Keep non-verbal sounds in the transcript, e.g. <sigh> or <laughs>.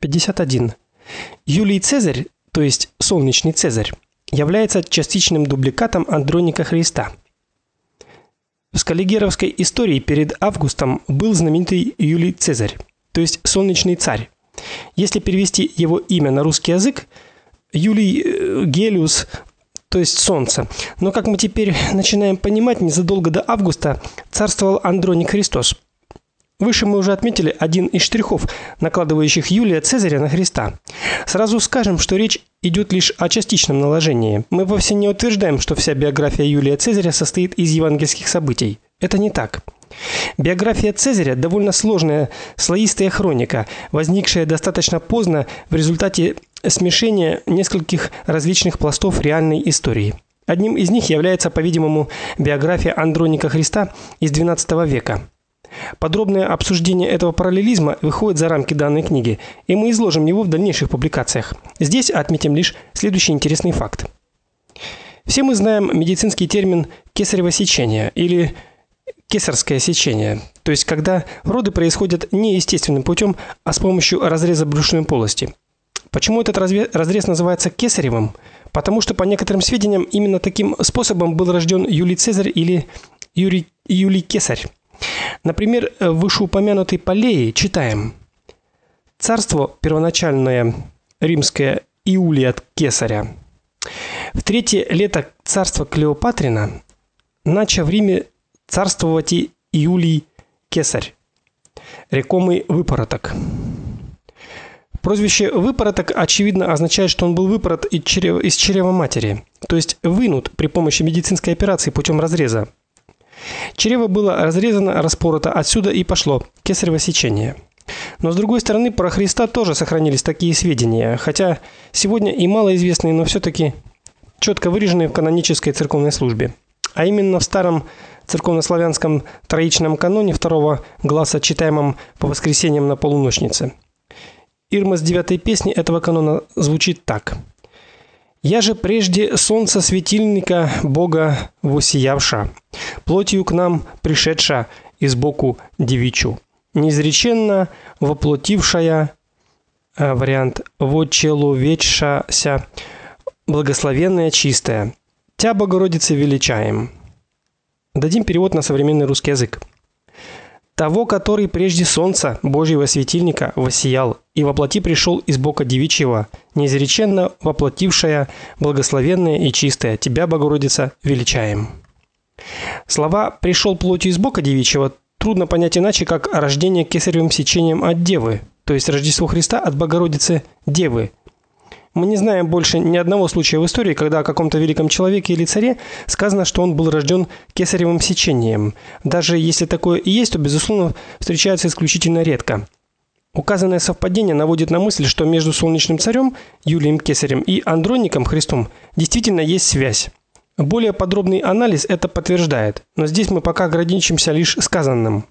51. Юлий Цезарь, то есть солнечный Цезарь, является частичным дубликатом Андроника Христа. В скаллигеровской истории перед Августом был знаменитый Юлий Цезарь, то есть солнечный царь. Если перевести его имя на русский язык, Юлий э, Гелиус, то есть солнце. Но как мы теперь <laughs> начинаем понимать, незадолго до Августа царствовал Андроник Христос. Выше мы уже отметили один из штрихов, накладывающих Юлия Цезаря на Христа. Сразу скажем, что речь идет лишь о частичном наложении. Мы вовсе не утверждаем, что вся биография Юлия Цезаря состоит из евангельских событий. Это не так. Биография Цезаря довольно сложная, слоистая хроника, возникшая достаточно поздно в результате смешения нескольких различных пластов реальной истории. Одним из них является, по-видимому, биография Андроника Христа из XII века. Подробное обсуждение этого параллелизма выходит за рамки данной книги, и мы изложим его в дальнейших публикациях. Здесь отметим лишь следующий интересный факт. Все мы знаем медицинский термин кесарево сечение или кесарское сечение, то есть когда роды происходят не естественным путем, а с помощью разреза брюшной полости. Почему этот разрез называется кесаревым? Потому что по некоторым сведениям именно таким способом был рожден Юлий Цезарь или Юрий Юлий Кесарь. Например, в вышеупомянутой Полее читаем: Царство первоначальное римское Иулия от Кесаря. В третье лето царства Клеопатрина начал в Риме царствовать и Иулий Кесарь, рекомый выпороток. Прозвище выпороток очевидно означает, что он был выпорот из чрева матери, то есть вынут при помощи медицинской операции путем разреза. Чрево было разрезано, распорото, отсюда и пошло кесарево сечение. Но с другой стороны, про Христа тоже сохранились такие сведения, хотя сегодня и малоизвестные, но все таки четко выраженные в канонической церковной службе. А именно в старом церковнославянском троичном каноне второго гласа, читаемом по воскресеньям на полуночнице. Ирма с девятой песни этого канона звучит так: я же прежде солнца светильника Бога восиявша, плотью к нам пришедша из боку девичу, неизреченно воплотившая э, вариант вочеловечшася, благословенная чистая. Тя Богородице величаем. Дадим перевод на современный русский язык того, который прежде солнца Божьего светильника воссиял и воплоти пришел из бока девичьего, неизреченно воплотившая, благословенная и чистая, тебя, Богородица, величаем. Слова пришел плотью из бока девичьего трудно понять иначе, как рождение кесаревым сечением от девы, то есть Рождество Христа от Богородицы Девы, мы не знаем больше ни одного случая в истории, когда о каком-то великом человеке или царе сказано, что он был рожден кесаревым сечением. Даже если такое и есть, то безусловно встречается исключительно редко. Указанное совпадение наводит на мысль, что между солнечным царем Юлием Кесарем и Андроником Христом действительно есть связь. Более подробный анализ это подтверждает, но здесь мы пока ограничимся лишь сказанным.